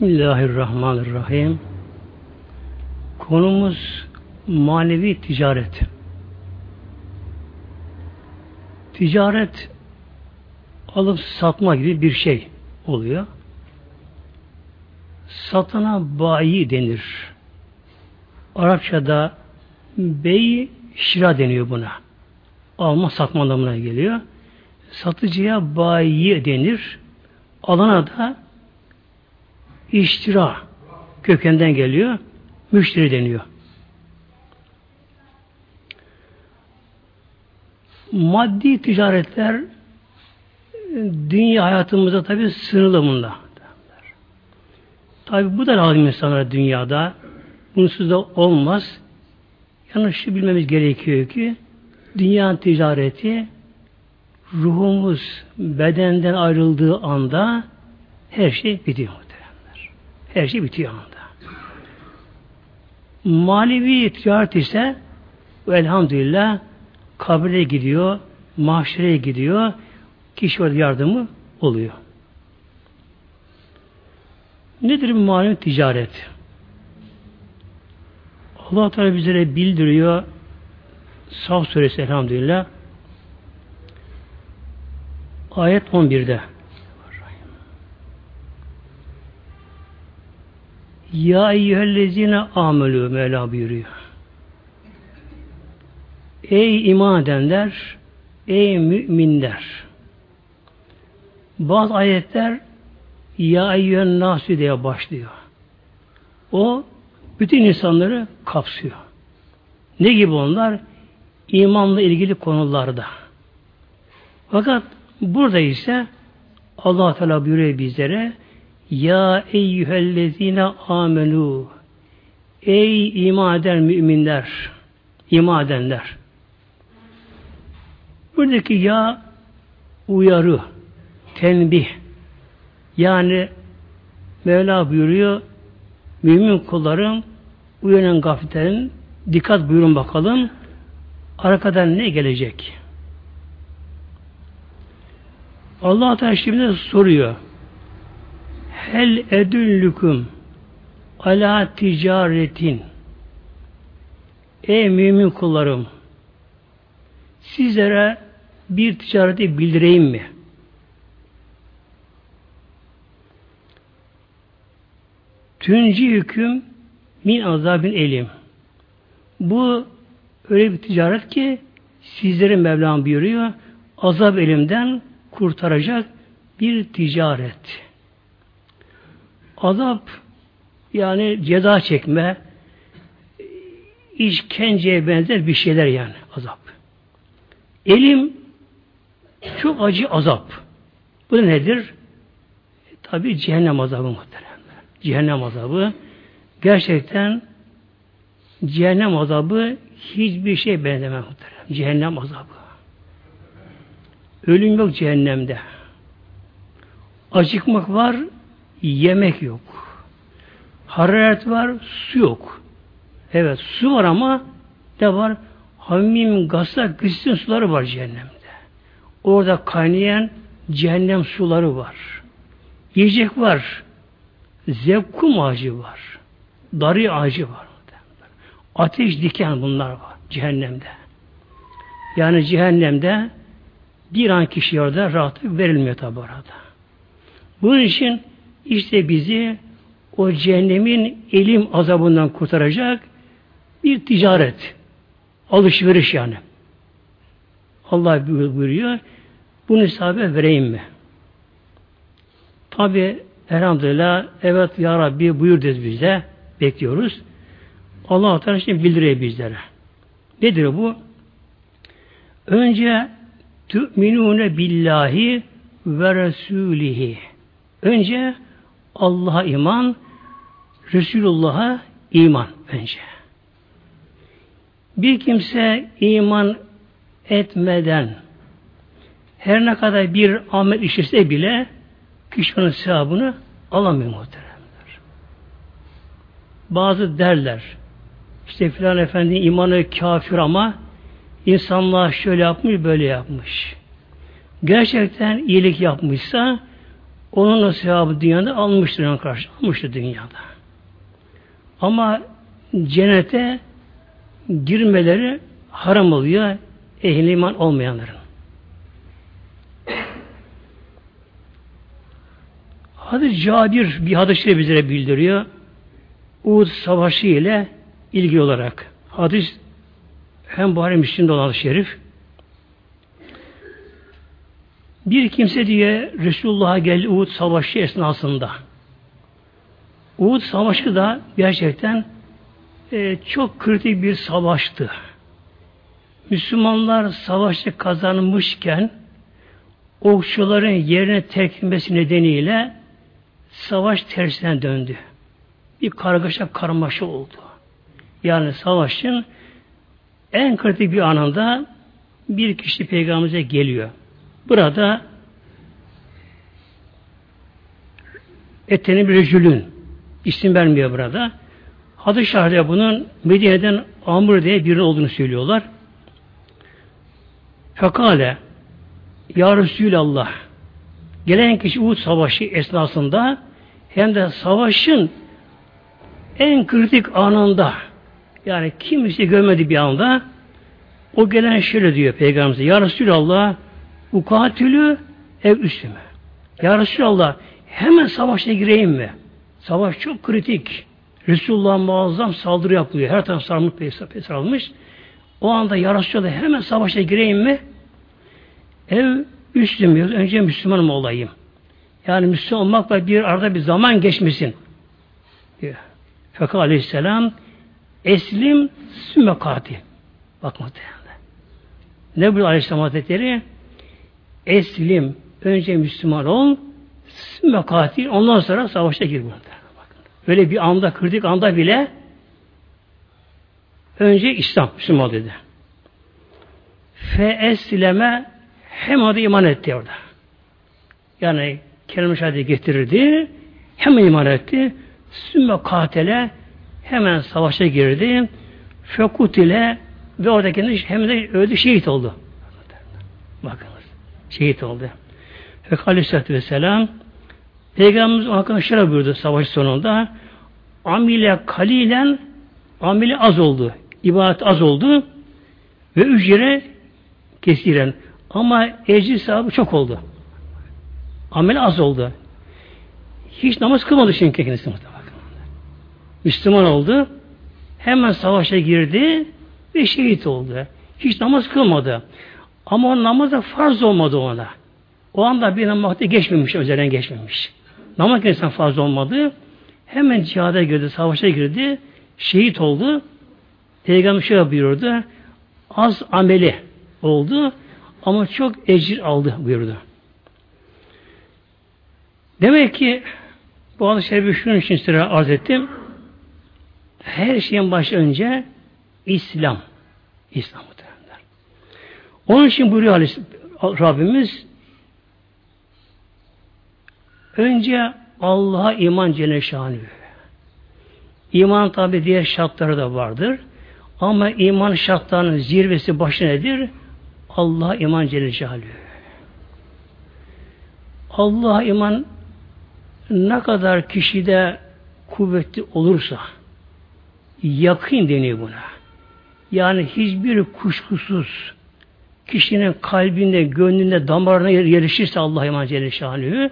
Bismillahirrahmanirrahim. Konumuz manevi ticaret. Ticaret alıp satma gibi bir şey oluyor. Satana bayi denir. Arapçada bey şira deniyor buna. Alma satma anlamına geliyor. Satıcıya bayi denir. Alana da iştira kökenden geliyor. Müşteri deniyor. Maddi ticaretler dünya hayatımızda tabi sınırlı bunda. Tabi bu da lazım insanlara dünyada. Bunsuz da olmaz. Yalnız şu bilmemiz gerekiyor ki dünya ticareti ruhumuz bedenden ayrıldığı anda her şey bitiyor. Her şey bitiyor anda. Manevi ticaret ise elhamdülillah kabre gidiyor, mahşere gidiyor, kişi orada yardımı oluyor. Nedir manevi ticaret? Allah Teala bizlere bildiriyor Saf suresi elhamdülillah ayet 11'de Ya eyyühellezine amelü Mevla buyuruyor. Ey iman edenler, ey müminler. Bazı ayetler Ya eyyühen nasü diye başlıyor. O bütün insanları kapsıyor. Ne gibi onlar? İmanla ilgili konularda. Fakat burada ise Allah Teala buyuruyor bizlere Ya eyyühellezine amenu Ey iman eden müminler iman edenler Buradaki ya uyarı, tenbih. Yani Mevla buyuruyor mümin kullarım uyanın gafletlerin dikkat buyurun bakalım arkadan ne gelecek? Allah Teala şimdi soruyor. Hel edüllüküm ala ticaretin Ey mümin kullarım sizlere bir ticareti bildireyim mi? Tünci hüküm min azabin elim. Bu öyle bir ticaret ki sizlerin Mevlam buyuruyor azap elimden kurtaracak bir ticaret. Azap yani ceza çekme işkenceye benzer bir şeyler yani azap. Elim çok acı azap. Bu da nedir? Tabi cehennem azabı muhteremler. Cehennem azabı gerçekten cehennem azabı hiçbir şey benzemez muhterem. Cehennem azabı. Ölüm yok cehennemde. Acıkmak var, yemek yok. Hararet var, su yok. Evet, su var ama ne var? Hamim, gasa, gıssın suları var cehennemde. Orada kaynayan cehennem suları var. Yiyecek var. Zevkum ağacı var. Darı ağacı var. Ateş diken bunlar var cehennemde. Yani cehennemde bir an kişi orada rahatlık verilmiyor tabi orada. Bunun için işte bizi o cehennemin elim azabından kurtaracak bir ticaret, alışveriş yani. Allah buyuruyor, bunu hesabı vereyim mi? Tabi elhamdülillah evet ya Rabbi buyur dedi bize. Bekliyoruz. Allah Teala şimdi bildiriyor bizlere. Nedir bu? Önce tü'minune billahi ve resulihi. Önce Allah'a iman, Resulullah'a iman önce. Bir kimse iman etmeden her ne kadar bir amel işlese bile kişi onun sevabını alamıyor muhteremler. Bazı derler işte filan efendi imanı kafir ama insanlığa şöyle yapmış böyle yapmış. Gerçekten iyilik yapmışsa onun sevabı dünyada almıştır onun karşı. Almıştır dünyada. Ama cennete girmeleri haram oluyor ehli iman olmayanların. Hadis Cabir bir hadisi bize bildiriyor. Uhud Savaşı ile ilgili olarak. Hadis hem Buhari Müslim'de olan şerif. Bir kimse diye Resulullah'a geldi Uhud Savaşı esnasında. Uhud Savaşı da gerçekten e, çok kritik bir savaştı. Müslümanlar savaşı kazanmışken okçuların yerine terk etmesi nedeniyle savaş tersine döndü. Bir kargaşa karmaşa oldu. Yani savaşın en kritik bir anında bir kişi peygamberimize geliyor. Burada eteni bir rejülün isim vermiyor burada. Hadis şahide bunun Medine'den Amr diye biri olduğunu söylüyorlar. Fekale Ya Resulallah gelen kişi Uhud Savaşı esnasında hem de savaşın en kritik anında yani kimse görmedi bir anda o gelen şöyle diyor Peygamberimize Ya Resulallah ukatilü ev üstüme. Ya Resulallah hemen savaşa gireyim mi? Savaş çok kritik. Resulullah muazzam saldırı yapılıyor. Her taraf sarmış pesar almış. O anda Ya Resulallah hemen savaşa gireyim mi? Ev üstüm diyor. Önce Müslümanım olayım. Yani Müslüman olmakla bir arada bir zaman geçmesin. Diyor. Fekâ aleyhisselam eslim sümme katil. Bak muhtemelen. Ne bu aleyhisselam hazretleri? Eslim önce Müslüman ol sümme katil ondan sonra savaşa gir burada. Böyle bir anda kritik anda bile önce İslam Müslüman dedi. Fe esleme hem adı iman etti orada. Yani kelime şahidi getirirdi. Hemen iman etti. Sümme katele hemen savaşa girdi. Fekut ile ve oradaki hem de öldü şehit oldu. Bakınız. Şehit oldu. Fekut aleyhissalatü vesselam Peygamberimiz hakkında şöyle buyurdu savaş sonunda. Amile kalilen amile az oldu. İbadet az oldu. Ve ücre kesiren. Ama ecri sahibi çok oldu. Amel az oldu. Hiç namaz kılmadı şimdi kendisi. Müslüman oldu. Hemen savaşa girdi ve şehit oldu. Hiç namaz kılmadı. Ama o namaz da farz olmadı ona. O anda bir namaz geçmemiş, üzerinden geçmemiş. Namaz insan farz olmadı. Hemen cihada girdi, savaşa girdi. Şehit oldu. Peygamber şöyle buyurdu. Az ameli oldu ama çok ecir aldı buyurdu. Demek ki bu adı şerifi şunun için size arz ettim. Her şeyin başı önce İslam. İslam. Onun için buyuruyor Rabbimiz önce Allah'a iman Celle Şanı. İman tabi diğer şartları da vardır. Ama iman şartlarının zirvesi başı nedir? Allah iman Celle Celaluhu. Allah iman ne kadar kişide kuvvetli olursa yakın deniyor buna. Yani hiçbir kuşkusuz kişinin kalbinde, gönlünde, damarına yerleşirse Allah iman Celle Şanlığı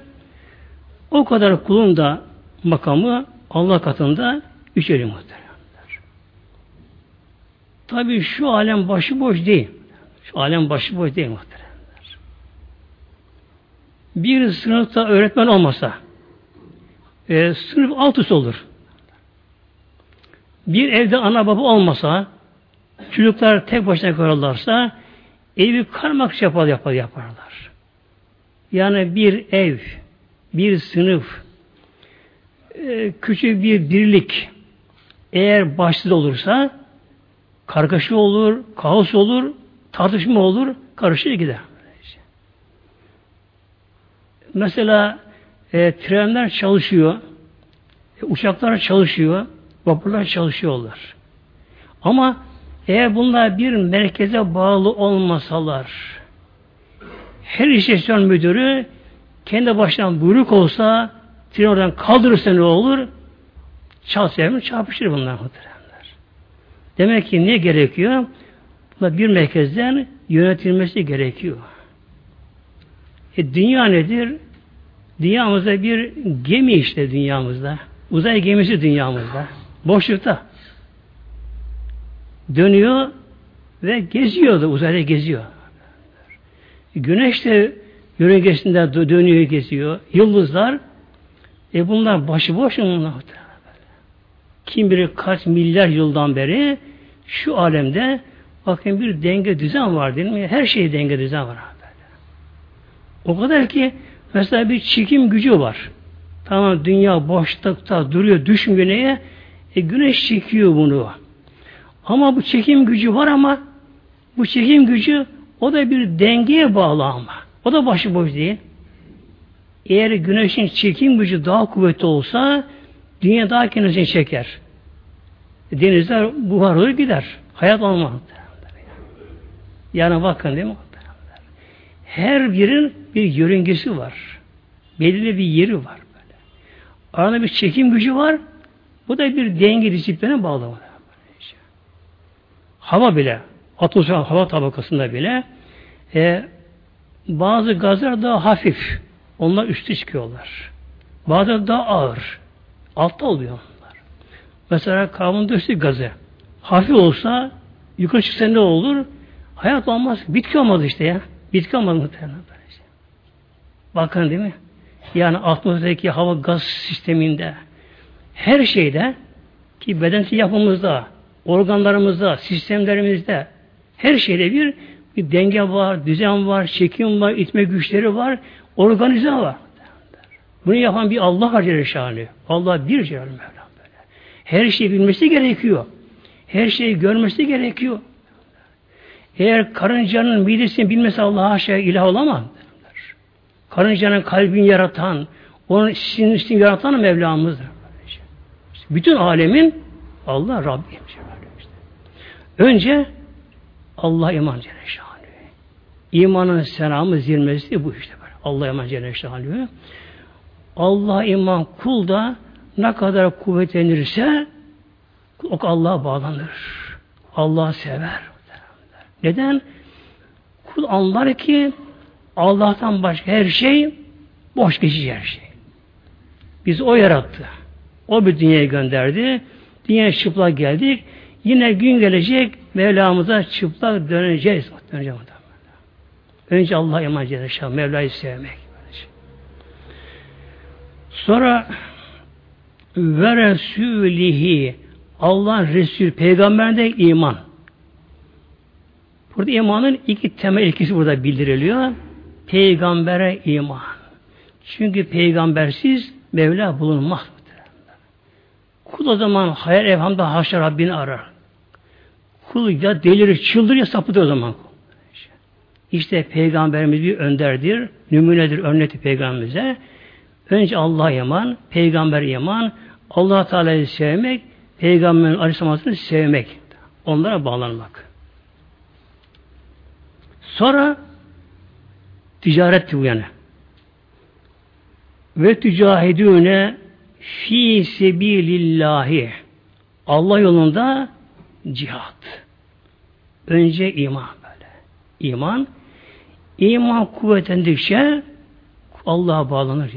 o kadar kulun da makamı Allah katında yücelir muhteremler. Tabi şu alem başıboş değil. Şu alem başıboş değil muhteremler. Bir sınıfta öğretmen olmasa e, sınıf alt üst olur. Bir evde ana baba olmasa çocuklar tek başına kalırlarsa evi karmak yapar, yapar, yaparlar. Yani bir ev, bir sınıf, e, küçük bir birlik eğer başsız olursa kargaşa olur, kaos olur, tartışma olur, karışır gider. Mesela e, trenler çalışıyor, e, uçaklar çalışıyor, vapurlar çalışıyorlar. Ama eğer bunlar bir merkeze bağlı olmasalar, her istasyon müdürü kendi başına buyruk olsa tren oradan kaldırırsa ne olur? Çalsa çarpışır bunlar muhteremler. Demek ki ne gerekiyor? Buna bir merkezden yönetilmesi gerekiyor. E, dünya nedir? Dünyamızda bir gemi işte dünyamızda. Uzay gemisi dünyamızda. Boşlukta. Dönüyor ve geziyor da uzayda geziyor. Güneş de yörüngesinde dönüyor, geziyor. Yıldızlar e bunlar başıboş mu? Kim bilir kaç milyar yıldan beri şu alemde bakın bir denge düzen var değil mi? Her şey denge düzen var. O kadar ki mesela bir çekim gücü var. Tamam dünya boşlukta duruyor, düşmüyor neye? E, güneş çekiyor bunu. Ama bu çekim gücü var ama bu çekim gücü o da bir dengeye bağlı ama. O da başıboş değil. Eğer güneşin çekim gücü daha kuvvetli olsa dünya daha kendisini çeker. Denizler buhar olur gider. Hayat olmaz. Yani bakın değil mi? Her birin bir yörüngesi var. Belirli bir yeri var. Böyle. Arada bir çekim gücü var. Bu da bir denge disipline bağlı. Hava bile, atmosfer hava tabakasında bile e, bazı gazlar daha hafif. Onlar üstü çıkıyorlar. Bazı daha ağır. Altta oluyor onlar. Mesela karbondioksit gazı. Hafif olsa yukarı çıksa ne olur? Hayat olmaz. Bitki olmaz işte ya. Bitki olmaz muhtemelen. Bakın değil mi? Yani atmosferdeki hava gaz sisteminde her şeyde ki bedensel yapımızda, organlarımızda, sistemlerimizde her şeyde bir, bir denge var, düzen var, çekim var, itme güçleri var, organize var. Bunu yapan bir Allah var Celle Allah bir Celle Mevlam böyle. Her şeyi bilmesi gerekiyor. Her şeyi görmesi gerekiyor. Eğer karıncanın midesini bilmesi Allah aşağı ilah olamaz. Karıncanın kalbini yaratan, onun sinirini yaratan Mevlamızdır. Bütün alemin Allah Rabbim. Önce Allah iman Celle İmanın selamı zirmesi bu işte. Böyle. Allah iman Celle Allah iman kul da ne kadar kuvvetlenirse o Allah'a bağlanır. Allah sever. Neden? Kul anlar ki Allah'tan başka her şey boş geçici her şey. Biz o yarattı. O bir dünyaya gönderdi. Dünyaya çıplak geldik. Yine gün gelecek Mevlamıza çıplak döneceğiz. döneceğiz. Önce Allah'a iman edeceğiz. Mevla'yı sevmek. Sonra ve Resulihi Allah Resul peygamberinde iman. Burada imanın iki temel ilkesi burada bildiriliyor. Peygambere iman. Çünkü peygambersiz Mevla bulunmaz. Kul o zaman hayal evhamda haşa Rabbini arar. Kul ya delirir, çıldır ya sapıdır o zaman. İşte peygamberimiz bir önderdir, numunedir, örnektir peygamberimize. Önce Allah'a iman, peygamber iman, Allah Teala'yı sevmek, peygamberin aleyhisselatını sevmek. Onlara bağlanmak. Sonra ticaret bu yani. Ve tücahidüne fi sebilillahi Allah yolunda cihat. Önce iman böyle. İman iman kuvvetlendikçe Allah'a bağlanır.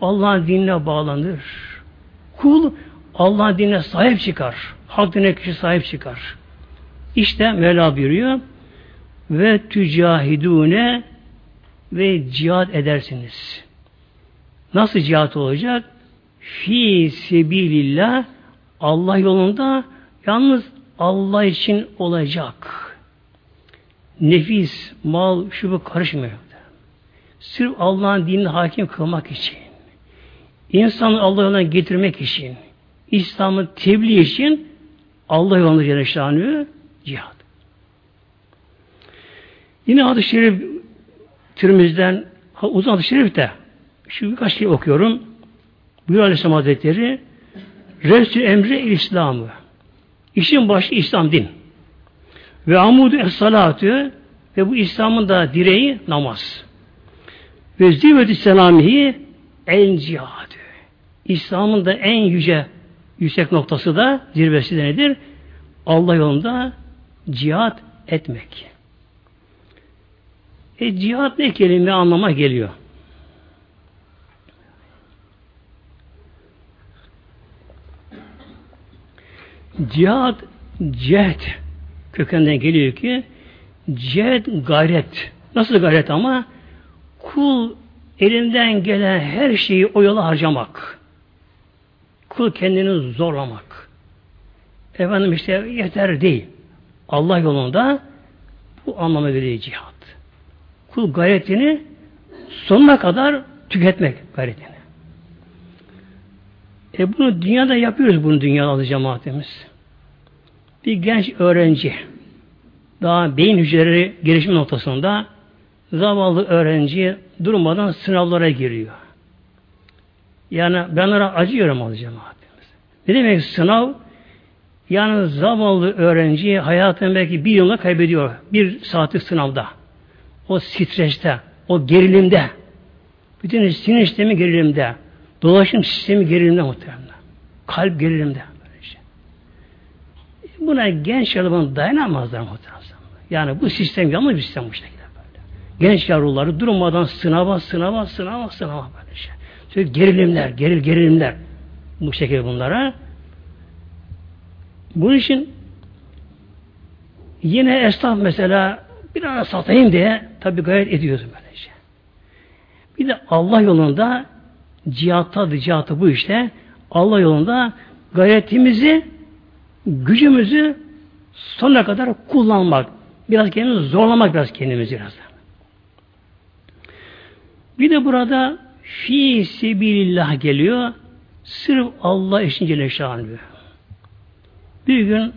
Allah'ın dinine bağlanır. Kul Allah'ın dinine sahip çıkar. Hak dinine kişi sahip çıkar. İşte Mevla buyuruyor ve tücahidune ve cihat edersiniz. Nasıl cihat olacak? Fi sebilillah Allah yolunda yalnız Allah için olacak. Nefis, mal, şu bu karışmıyor. Sırf Allah'ın dinini hakim kılmak için. İnsanı Allah yoluna getirmek için. İslam'ı tebliğ için Allah yolunda Celle cihat. Yine hadis-i şerif türümüzden uzun hadis-i şerif de şu birkaç şey okuyorum. Buyur Aleyhisselam Hazretleri Resul emri İslam'ı. İşin başı İslam din. Ve amudu es salatı ve bu İslam'ın da direği namaz. Ve zirveti selamihi el cihadı. İslam'ın da en yüce yüksek noktası da zirvesi de nedir? Allah yolunda cihat etmek. E cihat ne kelime anlama geliyor? Cihat, cehd kökenden geliyor ki cehd gayret. Nasıl gayret ama? Kul elinden gelen her şeyi o yola harcamak. Kul kendini zorlamak. Efendim işte yeter değil. Allah yolunda bu anlamı geliyor cihat. Kul gayretini sonuna kadar tüketmek gayretini. E bunu dünyada yapıyoruz bunu dünyada cemaatimiz. Bir genç öğrenci daha beyin hücreleri gelişim noktasında zavallı öğrenci durmadan sınavlara giriyor. Yani ben ona acıyorum az cemaatimiz. Ne demek sınav? Yani zavallı öğrenci hayatını belki bir yılda kaybediyor. Bir saatlik sınavda. O streste, o gerilimde. Bütün sinir sistemi gerilimde. Dolaşım sistemi gerilimde muhtemelen. Kalp gerilimde. Böylece. Buna genç yaralı dayanamazlar muhtemelen. Yani bu sistem yanlış bir sistem bu şekilde böyle. Genç yavruları durmadan sınava, sınava, sınava, sınava böyle şey. Çünkü gerilimler, geril gerilimler bu şekilde bunlara. Bunun için yine esnaf mesela biraz satayım diye tabi gayret ediyoruz böylece. Bir de Allah yolunda cihatta cihatı bu işte. Allah yolunda gayretimizi, gücümüzü sonuna kadar kullanmak. Biraz kendimizi zorlamak biraz kendimizi biraz. Bir de burada fi sebilillah geliyor. Sırf Allah için Celle. Bir gün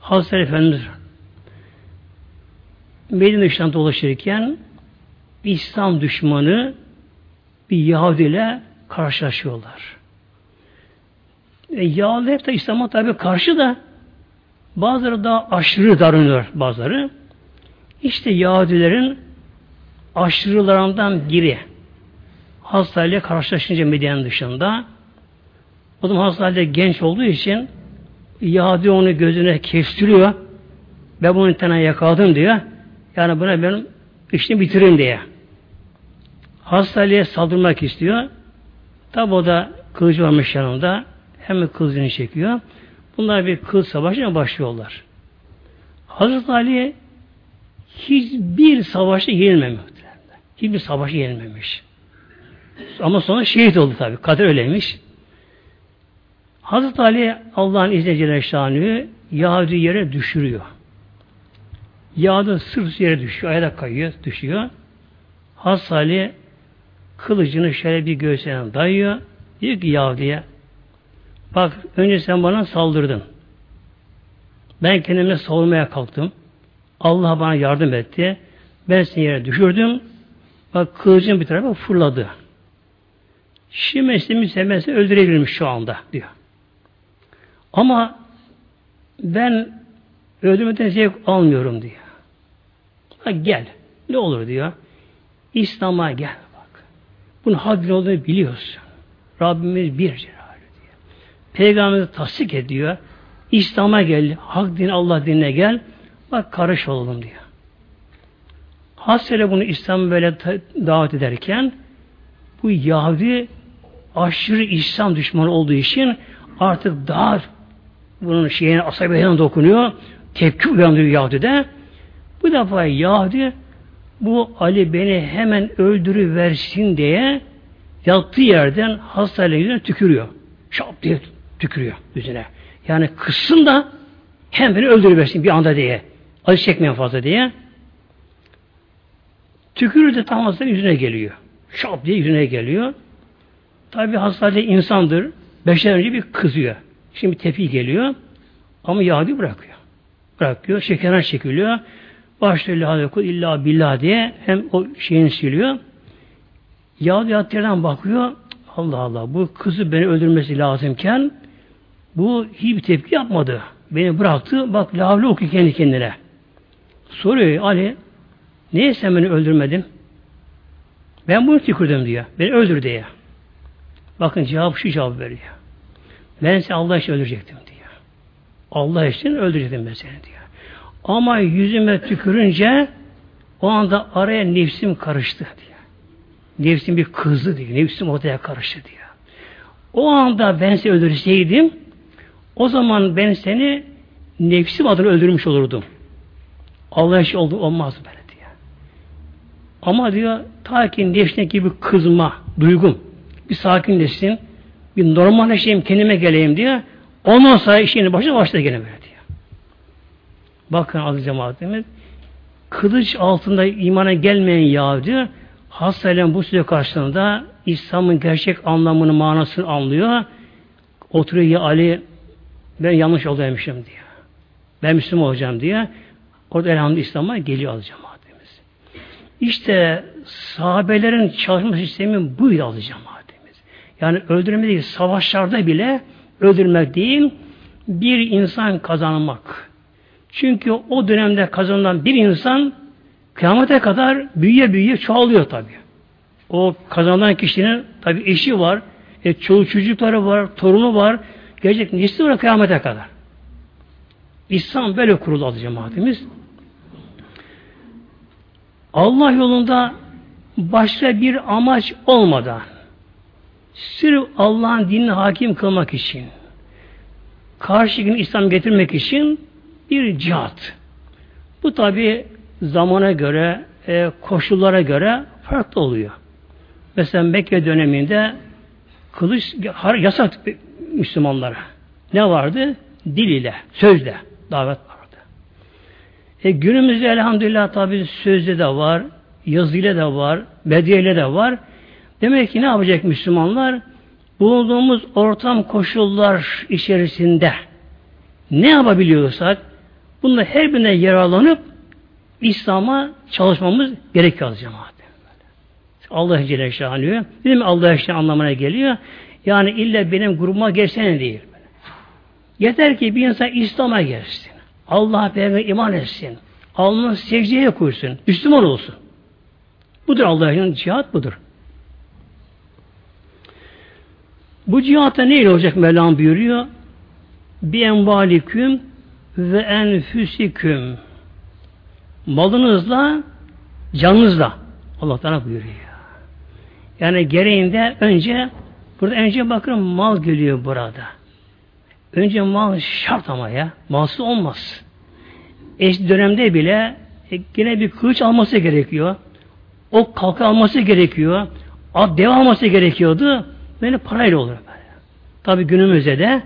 Hazreti Efendimiz Medine dışından dolaşırken İslam düşmanı bir Yahudi ile karşılaşıyorlar. E, Yahudiler hep de İslam'a tabi karşı da bazıları daha aşırı davranıyor bazıları. İşte Yahudilerin aşırılarından biri hastayla karşılaşınca Medine dışında o zaman hastayla genç olduğu için Yahudi onu gözüne kestiriyor. Ben bunu tane yakaladım diyor. Yani buna benim işini bitirin diye. Hastalığa saldırmak istiyor. Tabi o da kılıcı varmış yanında. Hemen kılıcını çekiyor. Bunlar bir kılıç savaşına başlıyorlar. Hazreti Ali hiçbir savaşta yenilmemiş. Hiçbir savaşı yenilmemiş. Ama sonra şehit oldu tabi. Kader öyleymiş. Hazreti Ali Allah'ın izniyle Celle Şanı Yahudi yere düşürüyor. Yahudi sırt yere düşüyor. Ayada kayıyor, düşüyor. Hazreti Ali kılıcını şöyle bir göğsüne dayıyor. Diyor ki Yahudi'ye bak önce sen bana saldırdın. Ben kendime savunmaya kalktım. Allah bana yardım etti. Ben seni yere düşürdüm. Bak kılıcın bir tarafa fırladı. Şimdi istemiş sevmezse öldürebilirmiş şu anda diyor. Ama ben öldürmeden zevk almıyorum diyor. Ha, gel. Ne olur diyor. İslam'a gel. Bunun haddin olduğunu biliyorsun. Rabbimiz bir diyor. Peygamberimiz tasdik ediyor. İslam'a gel. Hak din Allah dinine gel. Bak karış olalım diyor. Hasrele bunu İslam'ı böyle davet ederken bu Yahudi aşırı İslam düşmanı olduğu için artık daha bunun şeyine asabiyetine dokunuyor. Tepki uyandırıyor Yahudi'de. Bu defa Yahudi bu Ali beni hemen öldürüversin diye yattığı yerden hastayla yüzüne tükürüyor. Şap diye tükürüyor yüzüne. Yani kızsın da hem beni öldürüversin bir anda diye. Acı çekmeyen fazla diye. Tükürür de tam hasta yüzüne geliyor. Şap diye yüzüne geliyor. Tabi hastane insandır. Beşer önce bir kızıyor. Şimdi tepi geliyor. Ama Yahudi bırakıyor. Bırakıyor. Şekerden çekiliyor. Başlıyor la illa billah diye hem o şeyini siliyor. Yahudi Yahudiyatlardan bakıyor. Allah Allah bu kızı beni öldürmesi lazımken bu hiçbir tepki yapmadı. Beni bıraktı. Bak lavle okuyor kendi kendine. Soruyor Ali niye sen beni öldürmedin? Ben bunu tükürdüm diyor. Beni öldür diye. Bakın cevap şu cevap veriyor. Ben seni Allah için öldürecektim diyor. Allah için öldürecektim ben seni diyor. Ama yüzüme tükürünce o anda araya nefsim karıştı diyor. Nefsim bir kızdı diyor. Nefsim ortaya karıştı diyor. O anda ben seni öldürseydim o zaman ben seni nefsim adına öldürmüş olurdum. Allah için oldu olmaz böyle diyor. Ama diyor ta ki nefsine bir kızma duygum bir sakinleşsin bir normalleşeyim kendime geleyim diyor. Ondan sonra işini başına başta gene böyle. Bakın aziz cemaatimiz kılıç altında imana gelmeyen Yahudi hastayla bu süre karşısında İslam'ın gerçek anlamını, manasını anlıyor. Oturuyor ya Ali ben yanlış yolda demişim diyor. Ben Müslüman olacağım diye. Orada elhamdülillah İslam'a geliyor az cemaatimiz. İşte sahabelerin çalışma sistemi buydu az cemaatimiz. Yani öldürme değil, savaşlarda bile öldürmek değil, bir insan kazanmak. Çünkü o dönemde kazanılan bir insan kıyamete kadar büyüye büyüye çoğalıyor tabi. O kazanılan kişinin tabi eşi var, e, çoğu çocukları var, torunu var, gelecek nesli var kıyamete kadar. İslam böyle kurulu adı cemaatimiz. Allah yolunda başka bir amaç olmadan sırf Allah'ın dinini hakim kılmak için karşı gün İslam getirmek için bir cihat. Bu tabi zamana göre, e, koşullara göre farklı oluyor. Mesela Mekke döneminde kılıç yasak Müslümanlara. Ne vardı? Dil ile, sözle davet vardı. E, günümüzde elhamdülillah tabi sözde de var, yazıyla da var, medya de var. Demek ki ne yapacak Müslümanlar? Bulunduğumuz ortam koşullar içerisinde ne yapabiliyorsak bununla her birine yararlanıp İslam'a çalışmamız gerekiyor cemaat. Allah Celle Şanlı. Dedim Allah işte anlamına geliyor. Yani illa benim grubuma gelsene değil. Yeter ki bir insan İslam'a gelsin. Allah'a peygamber iman etsin. Allah'ın secdeye koysun. Müslüman olsun. Budur Allah'ın cihat budur. Bu cihatta ne olacak Mevlam buyuruyor? Bir envaliküm ve enfüsiküm. Malınızla, canınızla. Allah Teala buyuruyor. Yani gereğinde önce burada önce bakın mal geliyor burada. Önce mal şart ama ya. Malsız olmaz. Eski dönemde bile e, yine bir kılıç alması gerekiyor. O kalka alması gerekiyor. At dev alması gerekiyordu. Böyle parayla olur. Tabi günümüzde de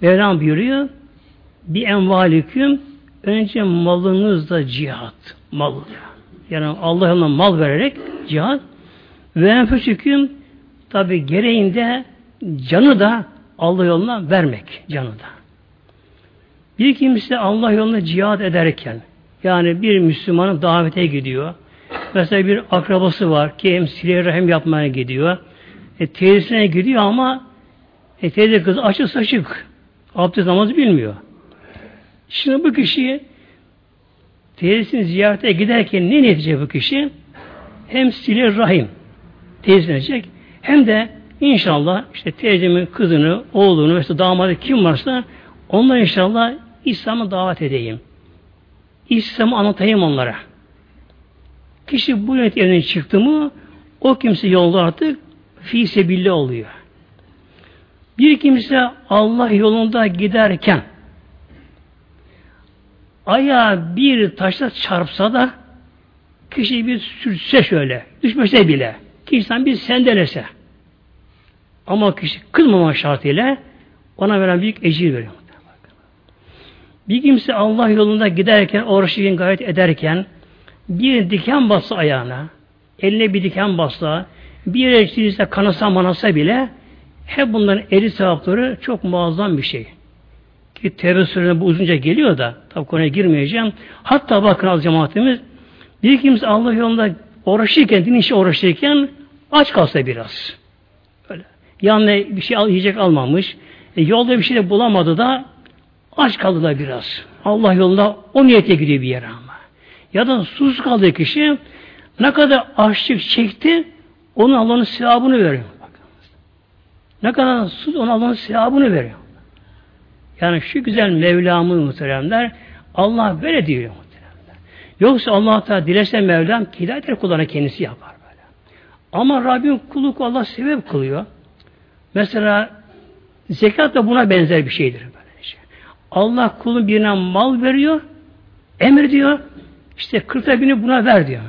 Mevlam buyuruyor bir envaliküm önce malınızda cihat. Mal. Yani Allah yoluna mal vererek cihat ve enfüsüküm tabi gereğinde canı da Allah yoluna vermek canı da. Bir kimse Allah yolunda cihat ederken yani bir Müslümanın davete gidiyor. Mesela bir akrabası var ki hem sile rahim yapmaya gidiyor. E, teyzesine gidiyor ama e, teyze kız açık saçık. Abdest namazı bilmiyor. Şimdi bu kişi teyzesini ziyarete giderken ne netice bu kişi? Hem sile rahim teyzelenecek hem de inşallah işte teyzemin kızını, oğlunu, mesela damadı kim varsa onlar inşallah İslam'a davet edeyim. İslam'ı anlatayım onlara. Kişi bu yönet evine çıktı mı o kimse yolda artık fi sebille oluyor. Bir kimse Allah yolunda giderken ayağı bir taşla çarpsa da kişi bir sürse şöyle, düşmese bile, ki insan bir sendelese ama kişi kızmama şartıyla ona veren büyük ecir veriyor. Bir kimse Allah yolunda giderken, uğraşırken, gayret ederken bir diken bassa ayağına, eline bir diken bassa, bir yere kanasa manasa bile hep bunların eri sevapları çok muazzam bir şey. Ki tevbe sürelerine bu uzunca geliyor da tabi konuya girmeyeceğim. Hatta bakın az cemaatimiz bir kimse Allah yolunda uğraşırken, din işi uğraşırken aç kalsa biraz. Öyle. Yanına bir şey al, yiyecek almamış. E, yolda bir şey de bulamadı da aç kaldı da biraz. Allah yolunda o niyete gidiyor bir yere ama. Ya da sus kaldı kişi ne kadar açlık çekti Onun Allah'ın sevabını veriyor. Ne kadar sus ona Allah'ın sevabını veriyor. Yani şu güzel Mevlam'ın muhteremler Allah böyle diyor muhteremler. Yoksa Allah Teala dilerse Mevlam hidayetleri kullarına kendisi yapar böyle. Ama Rabbim kuluk Allah sebep kılıyor. Mesela zekat da buna benzer bir şeydir. Böyle şey. Allah kulun birine mal veriyor, emir diyor, işte kırkta bini buna ver diyor.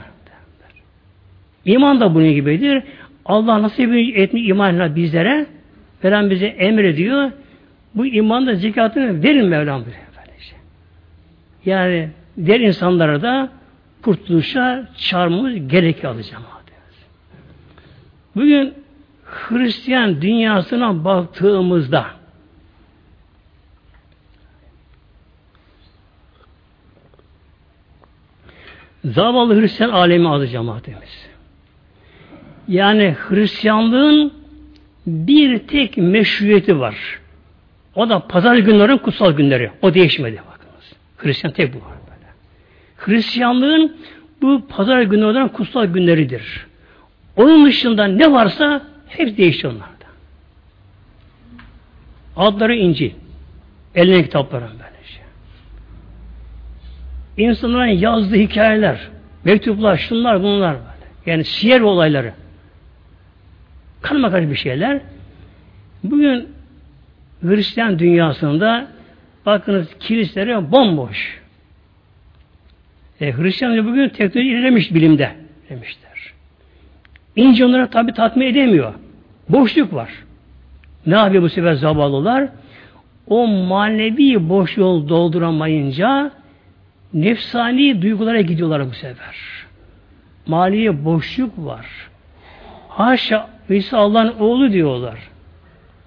İman da bunun gibidir. Allah nasip etmiş imanla bizlere veren bize emrediyor. Bu imanda zekatını verin Mevlam bize. Yani diğer insanlara da kurtuluşa çağırmamız gerekiyor alacağım. Bugün Hristiyan dünyasına baktığımızda zavallı Hristiyan alemi adı cemaatimiz. Yani Hristiyanlığın bir tek meşruiyeti var. O da pazar günlerin kutsal günleri. O değişmedi bakınız. Hristiyan tek bu var böyle. Hristiyanlığın bu pazar günlerden kutsal günleridir. Onun dışında ne varsa hepsi değişti onlarda. Adları İncil. Eline kitapların böylece. İnsanların yazdığı hikayeler, mektuplar, şunlar bunlar böyle. Yani siyer olayları. Karma karışık bir şeyler. Bugün Hristiyan dünyasında bakınız kiliseleri bomboş. E, Hristiyan bugün teknoloji ilerlemiş bilimde demişler. İnce onlara tabi tatmin edemiyor. Boşluk var. Ne yapıyor bu sefer zavallılar? O manevi boş yol dolduramayınca nefsani duygulara gidiyorlar bu sefer. Maliye boşluk var. Haşa İsa Allah'ın oğlu diyorlar.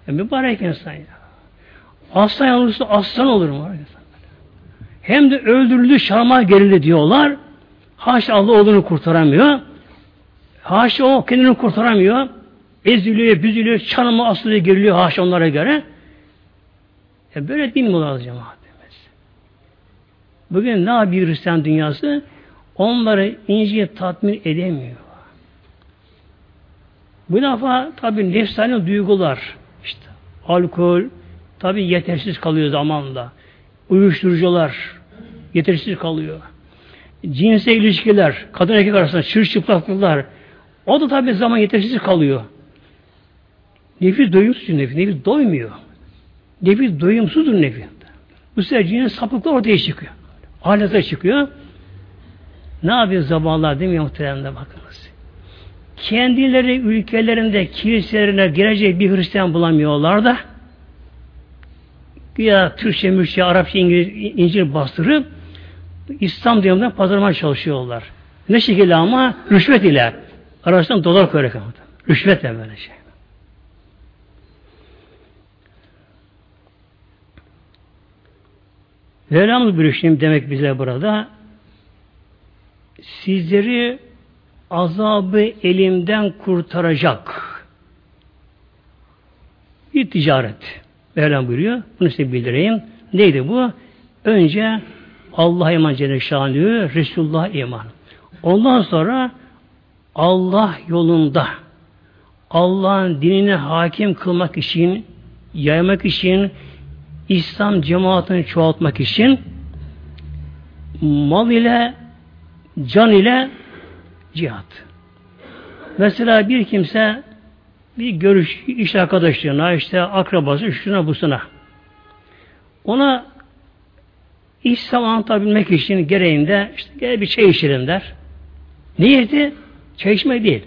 E, mübarek insan ya. Aslan yavrusu aslan olur mu? Hem de öldürüldü, şarma gerildi diyorlar. Haşa Allah oğlunu kurtaramıyor. Haşa o kendini kurtaramıyor. Eziliyor, büzülüyor, çarmıha asılıyor, geriliyor haşa onlara göre. E böyle din mi olur cemaatimiz? Bugün ne yapıyor Hristiyan dünyası? Onları İncil'i tatmin edemiyor. Bu defa tabi nefsani duygular, işte alkol, tabi yetersiz kalıyor zamanla. Uyuşturucular yetersiz kalıyor. Cinsel ilişkiler, kadın erkek arasında çırçıplaklıklar, o da tabi zaman yetersiz kalıyor. Nefis doyumsuz nefis, nefis doymuyor. Nefis doyumsuzdur nefis. Bu sefer cinin sapıklığı ortaya çıkıyor. Ahlata çıkıyor. Ne yapıyor zamanlar değil mi muhteremde bakınız. Kendileri ülkelerinde kiliselerine girecek bir Hristiyan bulamıyorlar da ya Türkçe, Mürkçe, Arapça, İngiliz, İncil bastırıp İslam diyeminden pazarlamaya çalışıyorlar. Ne şekilde ama? Rüşvet ile. Arasından dolar koyarak ama. Rüşvetle böyle şey. Mevlamız buyuruyor demek bize burada sizleri azabı elimden kurtaracak bir ticaret. Mevlam buyuruyor. Bunu size bildireyim. Neydi bu? Önce Allah'a iman Celle Şanlığı, Resulullah iman. Ondan sonra Allah yolunda Allah'ın dinine hakim kılmak için, yaymak için, İslam cemaatini çoğaltmak için mal ile, can ile cihat. Mesela bir kimse bir görüş, iş arkadaşlarına, işte akrabası, şuna busuna. Ona İslam anlatabilmek için gereğinde işte gel bir çay içelim der. Niyeti çay içmek değil.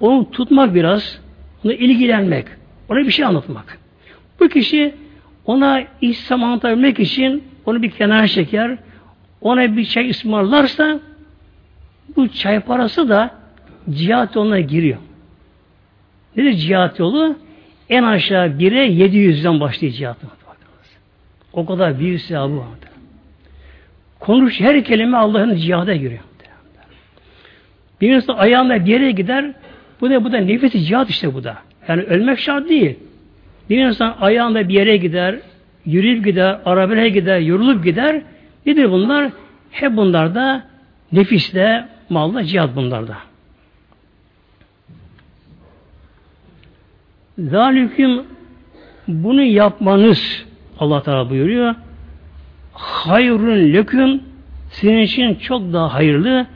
Onu tutmak biraz, onu ilgilenmek, ona bir şey anlatmak. Bu kişi ona İslam anlatabilmek için onu bir kenara çeker, ona bir çay ısmarlarsa bu çay parası da cihat yoluna giriyor. Nedir cihat yolu? En aşağı bire 700'den başlıyor cihat. O kadar büyük sevabı vardır. Konuş her kelime Allah'ın cihada giriyor. Bir insan ayağında bir yere gider, bu da bu da nefesi cihat işte bu da. Yani ölmek şart değil. Bir insan ayağında bir yere gider, yürüyüp gider, arabaya gider, yorulup gider. Nedir bunlar? Hep bunlar da nefisle, malla cihat bunlar da. Zaliküm bunu yapmanız Allah Teala buyuruyor. Hayrun leküm senin için çok daha hayırlı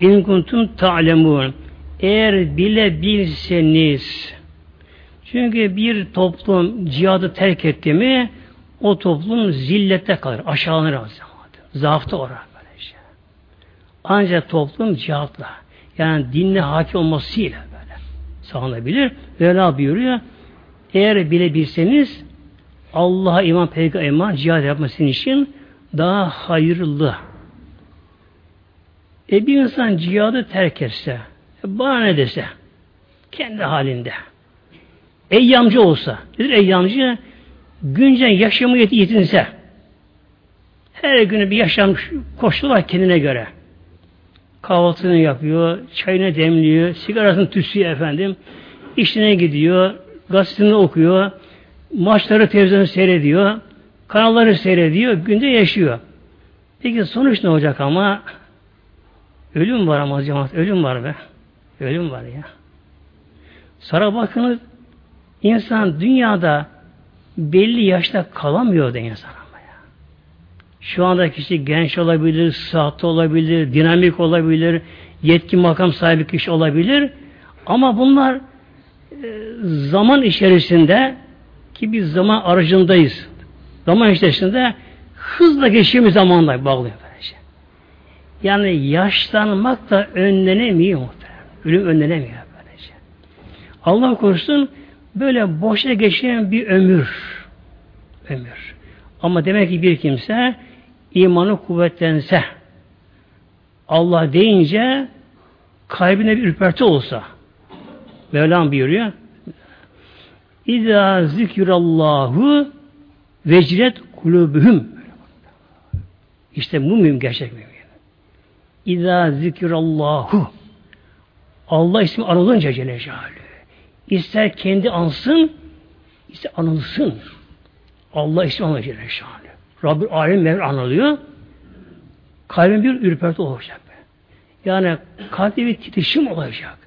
in kuntum ta'lemun eğer bile bilseniz çünkü bir toplum cihadı terk etti mi o toplum zillette kalır. Aşağılanır. Zaafta orar böylece. Şey. Ancak toplum cihatla yani dinle hakim olmasıyla sağlanabilir. Mevla buyuruyor. Eğer bile bilseniz Allah'a iman, peygamber iman, cihad yapmasının için daha hayırlı. E bir insan cihadı terk etse, e bana ne dese, kendi halinde, eyyamcı olsa, nedir eyyamcı? Güncel yaşamı yetinse, her günü bir yaşam koştular kendine göre. Kahvaltını yapıyor, çayını demliyor, sigarasını tüsüyor efendim, işine gidiyor, gazetini okuyor, maçları televizyonu seyrediyor, kanalları seyrediyor, günde yaşıyor. Peki sonuç ne olacak ama? Ölüm var ama cemaat, ölüm var be. Ölüm var ya. Sonra bakınız, insan dünyada belli yaşta kalamıyor da insan. Şu anda kişi genç olabilir, sıhhatli olabilir, dinamik olabilir, yetki makam sahibi kişi olabilir. Ama bunlar e, zaman içerisinde ki biz zaman aracındayız. Zaman içerisinde hızla geçtiğimiz zamanla bağlıyor böylece. Yani yaşlanmak da önlenemiyor muhtemelen. Ölüm önlenemiyor böylece. Allah korusun böyle boşa geçen bir ömür. Ömür. Ama demek ki bir kimse imanı kuvvetlense Allah deyince kalbine bir ürperti olsa Mevlam buyuruyor İzâ zikrallahu vecret kulübühüm İşte bu mühim gerçek mühim. İzâ zikrallahu Allah ismi anılınca Celle Celaluhu. İster kendi ansın, ister anılsın. Allah ismi anılınca Celle Celaluhu. Rabbül Alem Mevla anılıyor. Kalbin bir ürperti olacak. Yani kalpte bir titreşim olacak.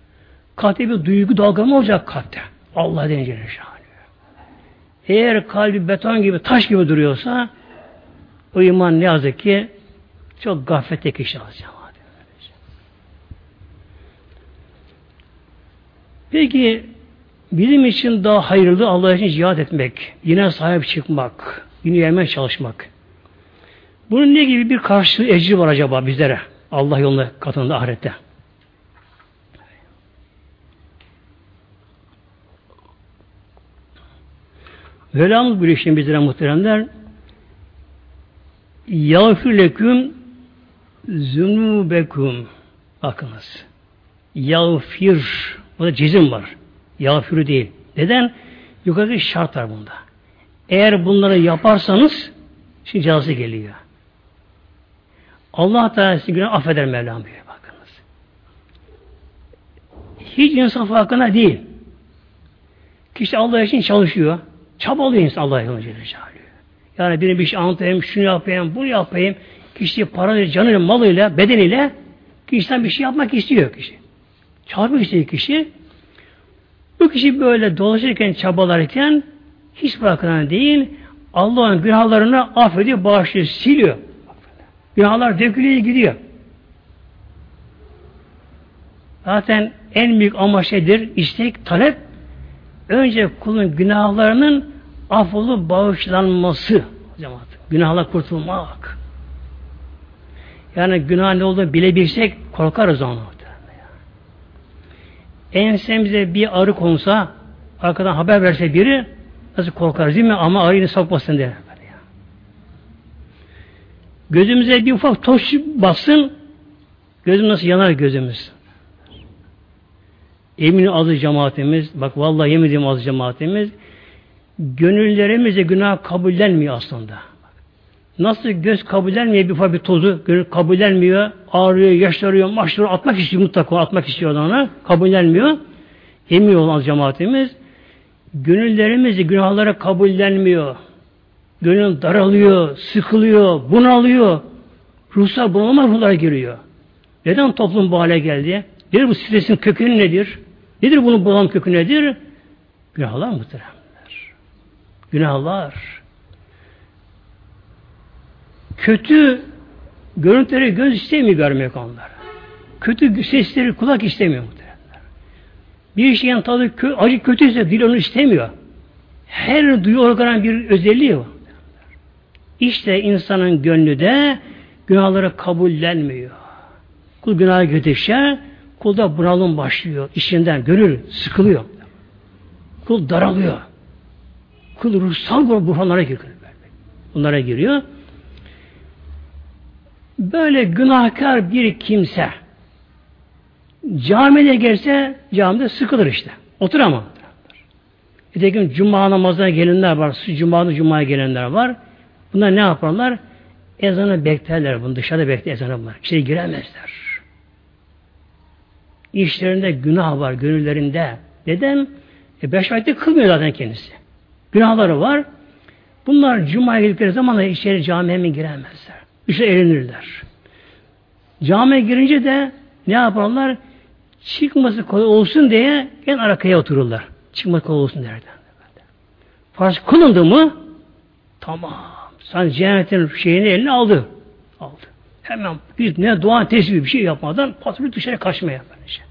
Kalpte bir duygu dalgama olacak kalpte. Allah deyince Celle Eğer kalbi beton gibi, taş gibi duruyorsa o iman ne yazık ki çok gaflette kişi alacak. Peki bizim için daha hayırlı Allah için cihat etmek, yine sahip çıkmak, yine yermeye çalışmak. Bunun ne gibi bir karşılığı ecri var acaba bizlere? Allah yolunda katında ahirette. Mevlamız buyuruyor şimdi bizlere muhteremler Yağfir leküm zünubekum Bakınız. Yağfir Burada cezim var. Yağfir değil. Neden? Yukarıdaki şart var bunda. Eğer bunları yaparsanız şimdi cezası geliyor. Allah Teala sizi günah affeder Mevlam diyor. Bakınız. Hiç insan farkına değil. Kişi Allah için çalışıyor. Çabalıyor insan Allah yolunda Yani birine bir şey anlatayım, şunu yapayım, bunu yapayım. Kişi parayla, canıyla, malıyla, bedeniyle kişiden bir şey yapmak istiyor kişi. Çarpmak istiyor kişi. Bu kişi böyle dolaşırken, çabalarken hiç bırakılan değil, Allah'ın günahlarını affediyor, bağışlıyor, siliyor. Günahlar dökülüyor, gidiyor. Zaten en büyük amaç nedir? İstek, talep önce kulun günahlarının affolup bağışlanması cemaat. Günahla kurtulmak. Yani günah ne olduğunu bilebilsek korkarız onu. Ensemize bir arı konsa arkadan haber verse biri nasıl korkarız değil mi? Ama arıyı sokmasın der. Gözümüze bir ufak toş bassın gözüm nasıl yanar gözümüz. Emin azı cemaatimiz, bak vallahi yemin ediyorum azı cemaatimiz, gönüllerimize günah kabullenmiyor aslında. Nasıl göz kabullenmiyor bir ufak bir tozu, gönül kabullenmiyor, ağrıyor, yaşarıyor, maçlıyor, atmak istiyor mutlaka, atmak istiyor ona, kabullenmiyor. Emin olan cemaatimiz, gönüllerimizi günahlara kabullenmiyor. Gönül daralıyor, sıkılıyor, bunalıyor. Ruhsal bunalma ruhlara giriyor. Neden toplum bu hale geldi? Nedir bu stresin kökeni nedir? Nedir bunun bulan kökü nedir? Günahlar muhteremler. Günahlar. Kötü görüntüleri göz istemiyor görmek onlar. Kötü sesleri kulak istemiyor. Bir şeyin tadı kö acı kötüyse dil onu istemiyor. Her duyu organın bir özelliği var. İşte insanın gönlü de günahları kabullenmiyor. Kul günah götürse kulda bunalım başlıyor. İşinden gönül sıkılıyor. Kul daralıyor. Kul ruhsal buhranlara giriyor. Bunlara giriyor. Böyle günahkar bir kimse camide gelse camide sıkılır işte. Oturamam. Nitekim cuma namazına gelenler var. Cuma'da cumaya gelenler var. Bunlar ne yaparlar? Ezanı beklerler bunu. Dışarıda bekler ezanı bunlar. İçeri giremezler. İşlerinde günah var, gönüllerinde. Neden? E beş vakitte kılmıyor zaten kendisi. Günahları var. Bunlar Cuma'ya gidikleri zaman da içeri camiye mi giremezler. İşte eğlenirler. Camiye girince de ne yaparlar? Çıkması kolay olsun diye en arkaya otururlar. Çıkması kolay olsun derler. Farz kılındı mı tamam. Sen cennetin şeyini eline aldı. Aldı. Hemen bir ne dua tesbih bir şey yapmadan patron dışarı kaçmaya böylece.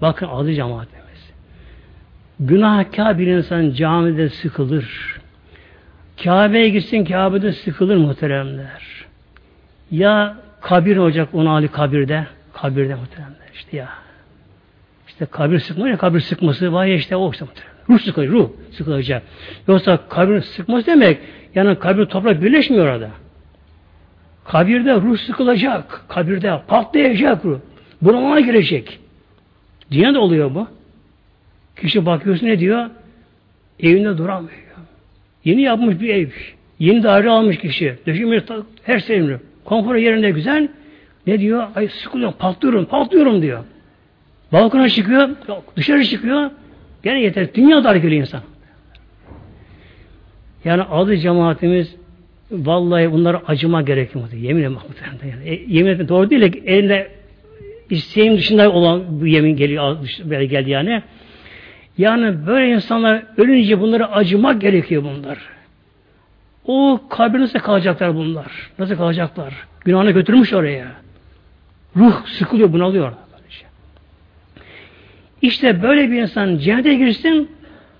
Bakın adı cemaatimiz. Günahkar bir insan camide sıkılır. Kabe'ye gitsin Kabe'de sıkılır muhteremler. Ya kabir olacak on ali kabirde. Kabirde muhteremler işte ya. İşte kabir sıkma ya kabir sıkması var ya işte o işte muhteremler. Ruh sıkılacak, ruh sıkılacak. Yoksa kabir sıkması demek yani kabir toprak birleşmiyor orada. Kabirde ruh sıkılacak. Kabirde patlayacak ruh. Buramana girecek. Dünyada oluyor bu. Kişi bakıyorsun ne diyor? Evinde duramıyor. Yeni yapmış bir ev. Yeni daire almış kişi. Döşemiş her şeyini. Konfor yerinde güzel. Ne diyor? Ay sıkılıyorum, patlıyorum, patlıyorum diyor. Balkona çıkıyor, yok. Dışarı çıkıyor. Gene yeter. Dünya dar geliyor insan. Yani adı cemaatimiz vallahi bunlara acıma gerekiyor. Yemin ederim. Yani. E, yemin ederim doğru değil. Elinde isteğim dışında olan bu yemin geliyor, böyle geldi yani. Yani böyle insanlar ölünce bunlara acımak gerekiyor bunlar. O kabir nasıl kalacaklar bunlar? Nasıl kalacaklar? Günahını götürmüş oraya. Ruh sıkılıyor, bunalıyor. İşte böyle bir insan cennete girsin,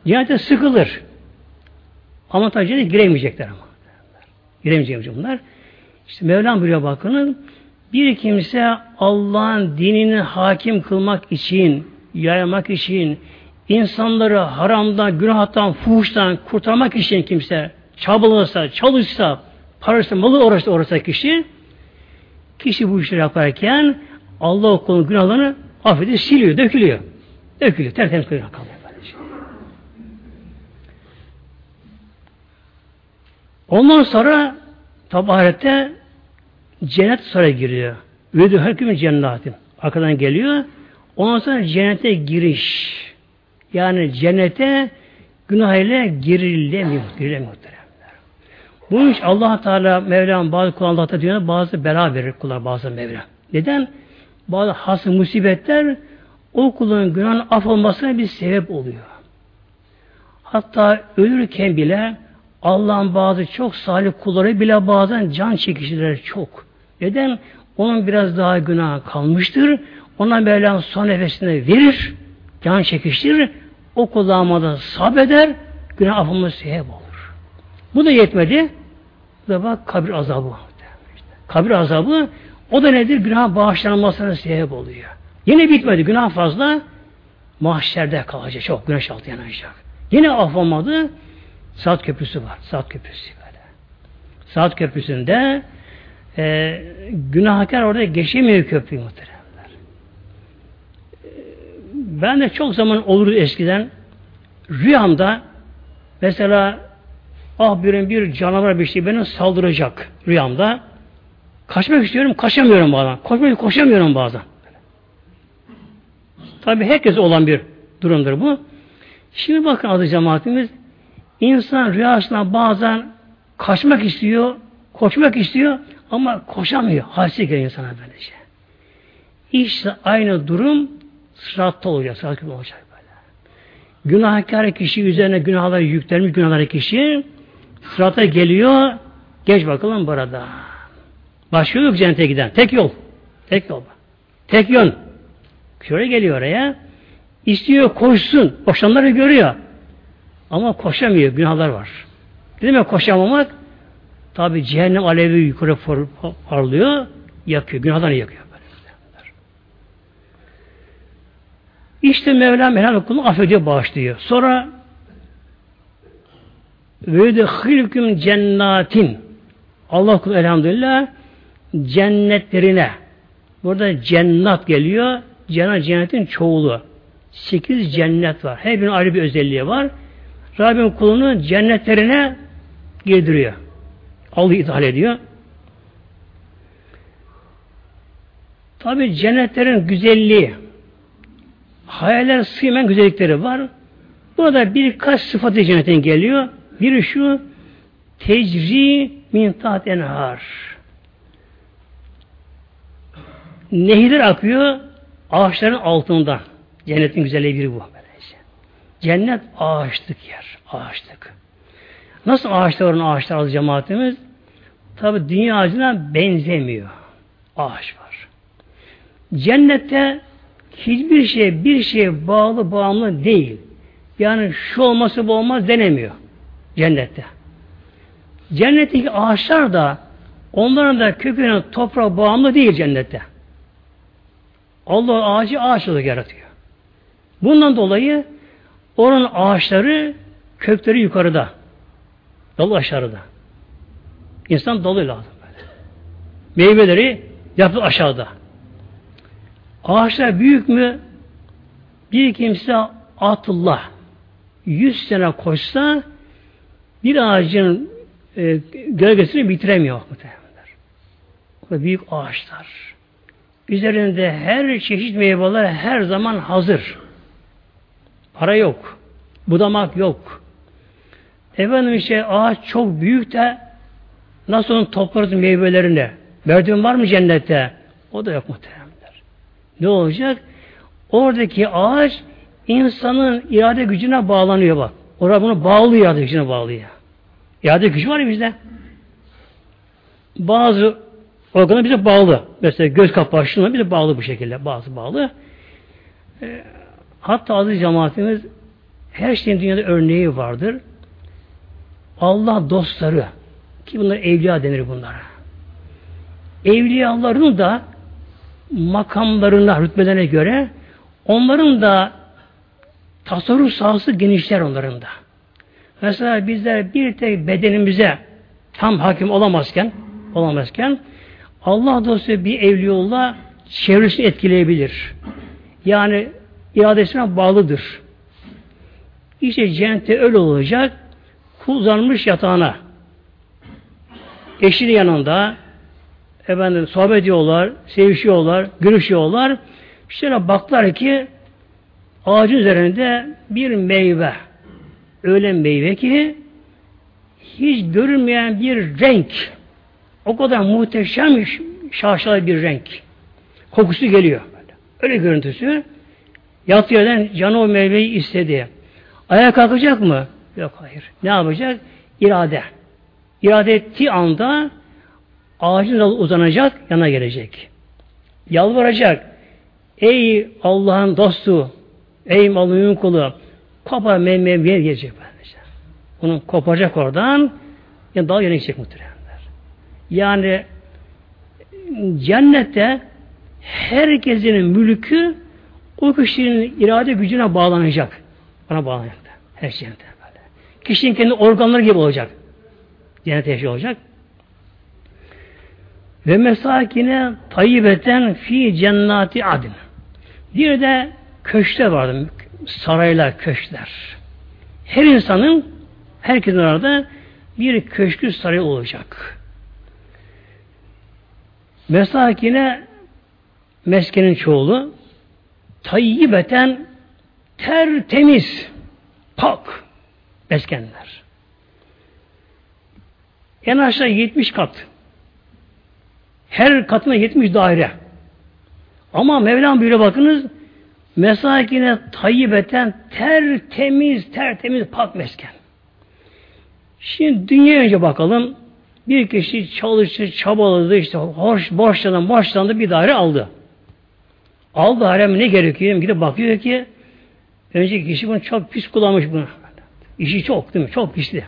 cennete sıkılır. Ama tabi cennete giremeyecekler ama. Giremeyecek bunlar. İşte Mevlam buraya bakının. Bir kimse Allah'ın dinini hakim kılmak için, yaymak için, insanları haramdan, günahtan, fuhuştan kurtarmak için kimse çabalasa, çalışsa, parası, malı uğraşsa uğraşsa kişi, kişi bu işleri yaparken Allah okulun günahlarını affedip siliyor, dökülüyor. Dökülüyor, tertemiz kalıyor. Ondan sonra tabi cennet sonra giriyor. Üvedü hükmü cennetin. Arkadan geliyor. Ondan sonra cennete giriş. Yani cennete günah ile girilemiyor. Girilemiyor. Bu iş allah Teala Mevlam bazı kullandıkta diyor bazı bela verir kullar bazı Mevlam. Neden? Bazı hasıl musibetler o kulun günahın af olmasına bir sebep oluyor. Hatta ölürken bile Allah'ın bazı çok salih kulları bile bazen can çekişirler çok. Neden? Onun biraz daha günah kalmıştır. Ona Mevlam son nefesine verir, can çekiştirir. O kullanmada sabeder, günah affımız sebep olur. Bu da yetmedi. Da bak kabir azabı. Kabir azabı o da nedir? Günah bağışlanmasına sebep oluyor. Yine bitmedi. Günah fazla. Mahşerde kalacak. Çok güneş altı yanacak. Yine af olmadı. Saat köprüsü var. Saat köprüsü böyle. Saat köprüsünde e, günahkar orada geçemiyor köprüyü muhteremler. E, ben de çok zaman olur eskiden rüyamda mesela ah bir bir canavar bir şey beni saldıracak rüyamda. Kaçmak istiyorum, kaçamıyorum bazen. Koşmak koşamıyorum bazen. Tabi herkes olan bir durumdur bu. Şimdi bakın adı cemaatimiz insan rüyasında bazen kaçmak istiyor, koşmak istiyor ama koşamıyor. Halsiz geliyor insana böylece. İşte aynı durum sıratta olacak. Sırat olacak böyle. günahkar kişi üzerine günahlar yüklenmiş günahlar kişi sırata geliyor. Geç bakalım burada. Başka yok cennete giden. Tek yol. Tek yol. Tek yön. Şöyle geliyor oraya. İstiyor koşsun. Koşanları görüyor. Ama koşamıyor. Günahlar var. Ne demek koşamamak? Tabi cehennem alevi yukarı parlıyor. Yakıyor. Günahdan yakıyor. İşte Mevlam helal kulunu affediyor, bağışlıyor. Sonra ve de hilküm cennatin Allah kulu elhamdülillah cennetlerine burada cennet geliyor. Cennet cennetin çoğulu. Sekiz cennet var. Her birinin ayrı bir özelliği var. Rabbim kulunu cennetlerine girdiriyor. Allah ithal ediyor. Tabi cennetlerin güzelliği hayaller sığmayan güzellikleri var. Burada birkaç sıfatı cennetten geliyor. Biri şu tecri min taht enhar. Nehirler akıyor ağaçların altından. Cennetin güzelliği biri bu. Cennet ağaçlık yer. Ağaçlık. Nasıl ağaçlar olan ağaçlar az cemaatimiz? Tabi dünya ağacına benzemiyor. Ağaç var. Cennette hiçbir şey bir şeye bağlı bağımlı değil. Yani şu olması bu olmaz denemiyor. Cennette. Cennetteki ağaçlar da onların da köküne toprağa bağımlı değil cennette. Allah ağacı ağaç yaratıyor. Bundan dolayı onun ağaçları kökleri yukarıda. Dalı aşağıda. İnsan dalı lazım böyle. Meyveleri yapı aşağıda. Ağaçlar büyük mü? Bir kimse atullah yüz sene koşsa bir ağacın e, gölgesini bitiremiyor muhtemelenler. Bu büyük ağaçlar. Üzerinde her çeşit meyveler her zaman hazır. Para yok. Budamak yok. Efendim işte ağaç çok büyük de nasıl onu toplarız meyvelerini? Merdiven var mı cennette? O da yok muhtemelen ne olacak? Oradaki ağaç insanın irade gücüne bağlanıyor bak. Orada bunu bağlıyor irade gücüne bağlıyor. İrade gücü var ya bizde. Bazı organı bize bağlı. Mesela göz kapağı bize bağlı bu şekilde. Bazı bağlı. E, hatta aziz cemaatimiz her şeyin dünyada örneği vardır. Allah dostları ki bunlar evliya denir bunlara. Evliyaların da makamlarına, rütbelerine göre onların da tasarruf sahası genişler onların da. Mesela bizler bir tek bedenimize tam hakim olamazken olamazken Allah dostu bir evliyolla çevresini etkileyebilir. Yani iradesine bağlıdır. İşte cennette öyle olacak. Kul yatağına. Eşinin yanında, efendim sohbet ediyorlar, sevişiyorlar, görüşüyorlar. İşte baklar ki ağacın üzerinde bir meyve. Öyle meyve ki hiç görünmeyen bir renk. O kadar muhteşem şaşalı bir renk. Kokusu geliyor. Öyle görüntüsü. Yattığı yerden canı o meyveyi istedi. Ayağa kalkacak mı? Yok hayır. Ne yapacak? İrade. İrade ettiği anda ağacın uzanacak, yana gelecek. Yalvaracak. Ey Allah'ın dostu, ey Allah'ın kulu, kopa meyve gelecek böylece. Bunu kopacak oradan, yani dal yana gidecek muhteremler. Yani cennette herkesin mülkü o kişinin irade gücüne bağlanacak. Bana bağlanacak. Her cennette böyle. Kişinin kendi organları gibi olacak. Cennette yaşıyor olacak. Ve mesakine tayyibeten fi cennati adin. Bir de köşkler vardı. Saraylar, köşkler. Her insanın herkesin arada bir köşkü sarayı olacak. Mesakine meskenin çoğulu tayyibeten tertemiz pak meskenler. En aşağı 70 kat. Her katına 70 daire. Ama Mevlam böyle bakınız Mesakine tayyibeten tertemiz, tertemiz pak mesken. Şimdi dünya önce bakalım. Bir kişi çalıştı, çabaladı, işte hoş, borçlandı, borçlandı bir daire aldı. Aldı harem ne gerekiyor? Gidip bakıyor ki önceki kişi bunu çok pis kullanmış bunu. İşi çok değil mi? Çok pisli.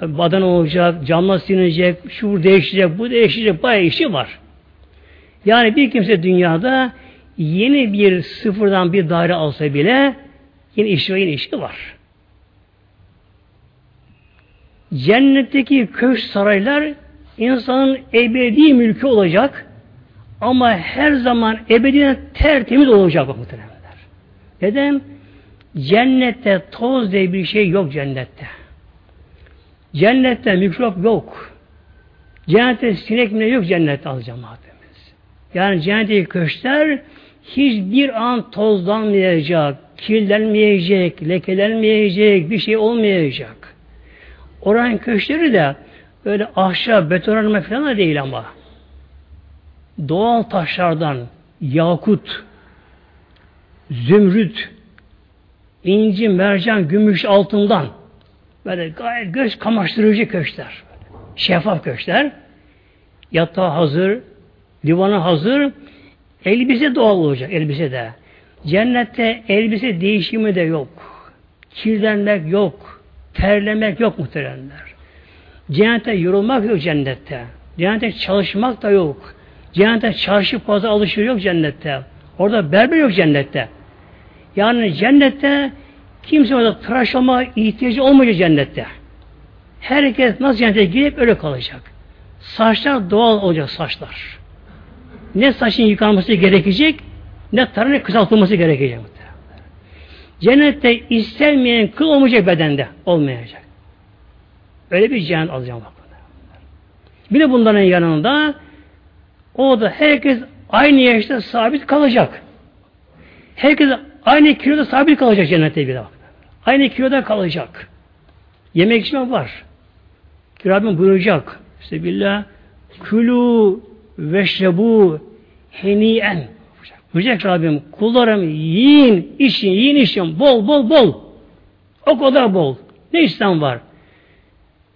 Tabi badan olacak, camla silinecek, şu değişecek, bu değişecek, bayağı işi var. Yani bir kimse dünyada yeni bir sıfırdan bir daire alsa bile yine işi ve yine işi var. Cennetteki köşk saraylar insanın ebedi mülkü olacak ama her zaman ebediden tertemiz olacak muhtemelen. Neden? Cennette toz diye bir şey yok cennette. Cennette mikrop yok. Cennette sinek bile yok cennette az cemaatimiz. Yani cennetteki köşkler hiçbir an tozlanmayacak, kirlenmeyecek, lekelenmeyecek, bir şey olmayacak. Oranın köşkleri de öyle ahşap, betonarme falan da değil ama. Doğal taşlardan, yakut, zümrüt, inci, mercan, gümüş altından böyle gayet göz kamaştırıcı köşkler. Şeffaf köşkler. Yatağı hazır, divanı hazır, elbise doğal olacak, elbise de. Cennette elbise değişimi de yok. Kirlenmek yok. Terlemek yok muhteremler. Cennette yorulmak yok cennette. Cennette çalışmak da yok. Cennette çarşı pazar alışveriş yok cennette. Orada berber yok cennette. Yani cennette kimse orada tıraş olma ihtiyacı olmayacak cennette. Herkes nasıl cennete girip öyle kalacak. Saçlar doğal olacak saçlar. Ne saçın yıkanması gerekecek, ne tarının kısaltılması gerekecek. Cennette istenmeyen kıl olmayacak bedende. Olmayacak. Öyle bir cennet alacağım bak. Bir de bunların yanında o da herkes aynı yaşta sabit kalacak. Herkes aynı kiloda sabit kalacak cennette bir bak. Aynı kiloda kalacak. Yemek içme var. Rabbim buyuracak. İşte billah külü veşrebu heniyen buyuracak Rabbim kullarım yiyin, için, yiyin, için bol bol bol. O kadar bol. Ne İslam var?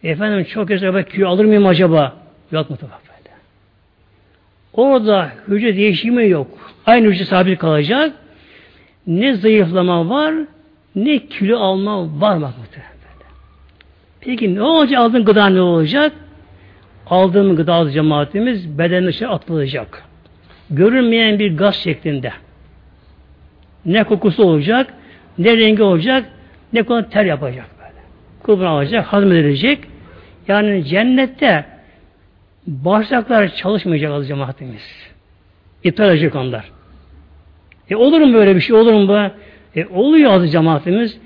Efendim çok kez kilo alır mıyım acaba? Yok mu tabi böyle. Orada hücre değişimi yok. Aynı hücre sabit kalacak. Ne zayıflama var, ne kilo alma var mı muhtemelen. Peki ne olacak? Aldığın gıda ne olacak? Aldığım gıda cemaatimiz beden dışı atılacak. Görünmeyen bir gaz şeklinde. Ne kokusu olacak, ne rengi olacak, ne konu ter yapacak böyle. Kulbunu alacak, hazmedilecek. Yani cennette bağırsaklar çalışmayacak az cemaatimiz. İptal edecek onlar. E olur mu böyle bir şey? Olur mu? E oluyor az cemaatimiz.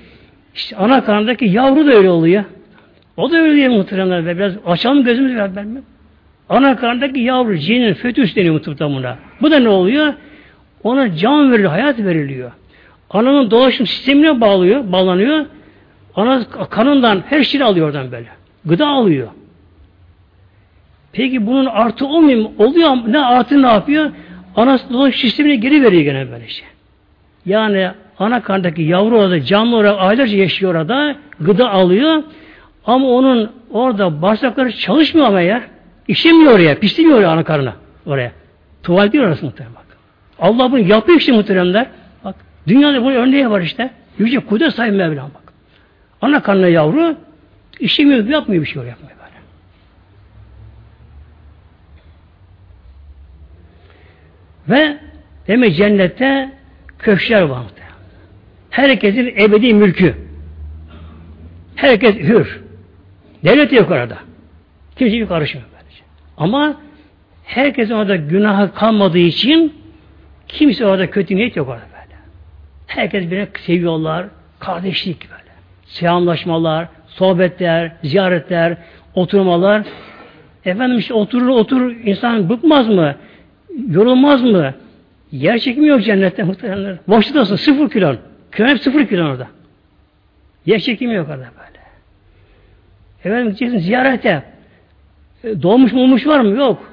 İşte ana karnındaki yavru da öyle oluyor. O da öyle muhteremler. Biraz açalım gözümüzü mi? Ana karnındaki yavru, cinin, fötüs deniyor muhtemelen buna. Bu da ne oluyor? Ona can veriliyor, hayat veriliyor. Ananın dolaşım sistemine bağlıyor, bağlanıyor. Ana kanından her şeyi alıyor oradan böyle. Gıda alıyor. Peki bunun artı olmuyor mu? Oluyor ne artı ne yapıyor? Anası dolaşım sistemine geri veriyor gene böyle şey. Yani ana karnındaki yavru orada canlı olarak aylarca yaşıyor orada. Gıda alıyor. Ama onun orada bağırsakları çalışmıyor ama ya. İşemiyor oraya. Pislemiyor oraya ana karnına. Oraya. Tuvalet değil orası muhtemelen bak. Allah bunu yapıyor işte muhteremler. Bak. Dünyada bunun örneği var işte. Yüce kudret sahibi Mevlam bak. Ana karnına yavru işemiyor, yapmıyor bir şey oraya yapmıyor. Ve demek cennette köşkler var muhtemelen. Herkesin ebedi mülkü. Herkes hür. Devlet yok orada. Kimse bir karışmıyor. Böylece. Ama herkesin orada günahı kalmadığı için kimse orada kötü niyet yok orada böyle. Herkes birine seviyorlar. Kardeşlik böyle. Selamlaşmalar, sohbetler, ziyaretler, oturmalar. Efendim işte oturur oturur insan bıkmaz mı? Yorulmaz mı? Yer çekimi yok cennette muhtemelenler. Boşluktasın sıfır kilon. Kilon hep sıfır kilon orada. Yer çekimi yok orada böyle. Efendim gideceksin ziyarete. Doğmuş mu olmuş var mı? Yok.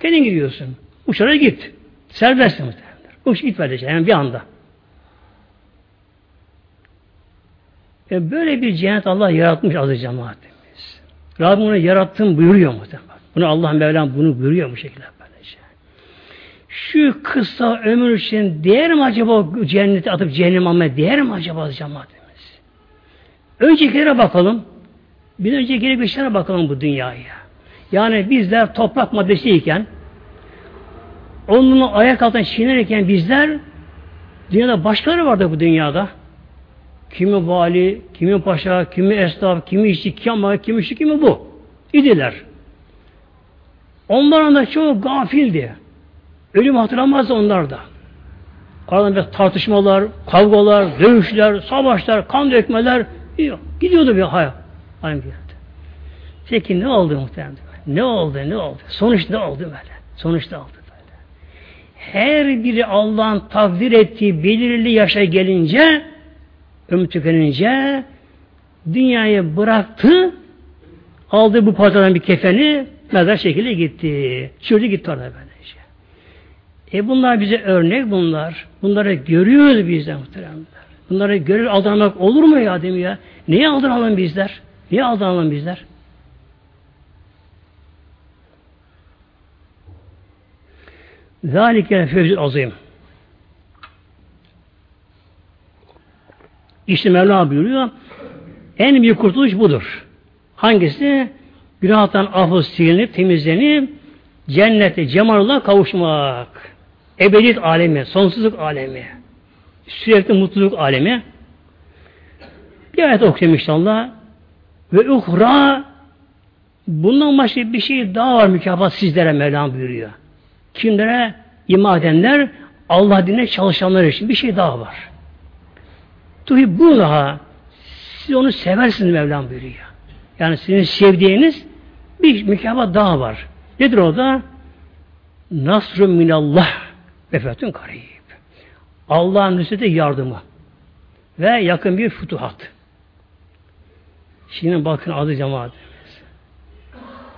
Kendin gidiyorsun. Uçarak git. Serbest muhtemelen. Uç gitmedi yani bir anda. E böyle bir cennet Allah yaratmış azı cemaatimiz. Rabbim onu yarattım buyuruyor muhtemelen. Bunu Allah Mevlam bunu buyuruyor bu şekilde. Böylece. Şu kısa ömür için değer mi acaba cenneti atıp cehennem almaya değer mi acaba cemaatimiz? Öncekilere bakalım. Bir önce geri bir bakalım bu dünyaya. Yani bizler toprak maddesiyken onun ayak altından çiğnerken bizler dünyada başkaları vardı bu dünyada. Kimi vali, kimi paşa, kimi esnaf, kimi işçi, kimi, kimi şu, kimi bu. İdiler. Onların da çoğu gafildi. Ölüm hatırlamazdı onlar da. Aralarında tartışmalar, kavgalar, dövüşler, savaşlar, kan dökmeler gidiyordu bir hayat. Aynı Peki ne oldu muhtemelen? Ne oldu, ne oldu? Sonuç ne oldu böyle? Sonuç ne oldu böyle? Her biri Allah'ın takdir ettiği belirli yaşa gelince ömür tükenince dünyayı bıraktı aldı bu parçadan bir kefeni mezar şekilde gitti. Çürüdü gitti orada böylece. E bunlar bize örnek bunlar. Bunları görüyoruz bizler muhteremler. Bunları görür aldanmak olur mu ya değil mi ya? Niye aldanalım bizler? Niye aldanalım bizler? Zalike fevzül azim. İşte Mevla buyuruyor. En büyük kurtuluş budur. Hangisi? Günahtan affı silinip, temizlenip cennete cemalullah kavuşmak. Ebediyet alemi, sonsuzluk alemi. Sürekli mutluluk alemi. Bir ayet okuyayım inşallah. Ve uhra bundan başka bir şey daha var mükafat sizlere Mevlam buyuruyor. Kimlere? iman Allah dinine çalışanlar için bir şey daha var. Tuhi bu daha siz onu seversiniz Mevlam buyuruyor. Yani sizin sevdiğiniz bir mükafat daha var. Nedir o da? Nasrun minallah ve fethün karib. Allah'ın nüsrete yardımı ve yakın bir futuhat. Şimdi bakın adı cemaat.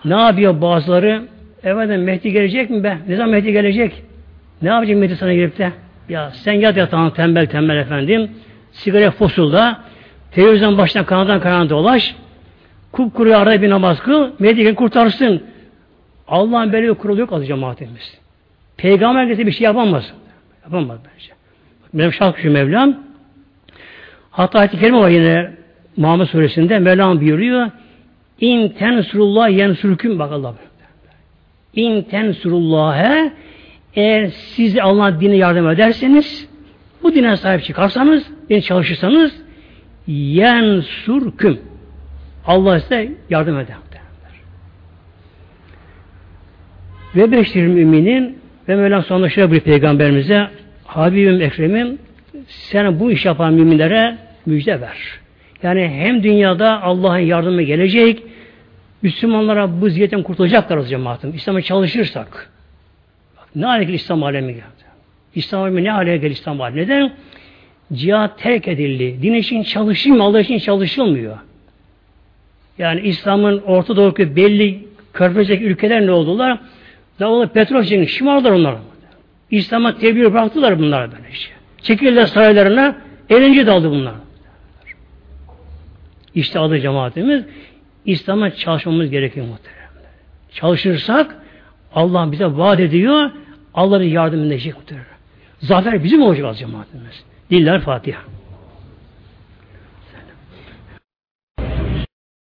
Ne yapıyor bazıları? Efendim Mehdi gelecek mi be? Ne zaman Mehdi gelecek? Ne yapacak Mehdi sana gelip de? Ya sen yat yatağın tembel tembel efendim. Sigara fosulda. Televizyon başına kanadan kanada dolaş. Kupkuru arada bir namaz kıl. Mehdi kurtarsın. Allah'ın böyle bir kuralı yok adı cemaatimiz. Peygamber gelse bir şey yapamaz. Yapamaz bence. Benim şarkıcı Mevlam hatta ayet-i kerime var yine Muhammed suresinde Mevlam buyuruyor İn tensurullah yensurküm bak Allah İn tensurullâhe eğer siz Allah dine yardım ederseniz bu dine sahip çıkarsanız dine çalışırsanız yensurküm Allah size yardım eder. Ve beşir müminin ve Mevlam sonunda şöyle bir peygamberimize Habibim Ekrem'im sen bu iş yapan müminlere müjde ver. Yani hem dünyada Allah'ın yardımı gelecek Müslümanlara bu ziyetten kurtulacaklar o cemaatim. İslam'a çalışırsak. Bak, ne hale İslam alemi geldi. İslam alemi ne hale geldi İslam alemi? Neden? Cihat terk edildi. Din için çalışılmıyor, Allah için çalışılmıyor. Yani İslam'ın Orta Doğu'daki belli körfezdeki ülkeler ne oldular? Daha petrol için şımardılar onlar. İslam'a tebliğ bıraktılar bunlar böyle işte. Çekildiler saraylarına, eğlence daldı bunlar. İşte adı cemaatimiz. İslam'a çalışmamız gerekiyor muhtemelen. Çalışırsak Allah bize vaat ediyor. Allah'ın yardım edecek muhtemelen. Zafer bizim olacak az cemaatimiz. Diller Fatiha.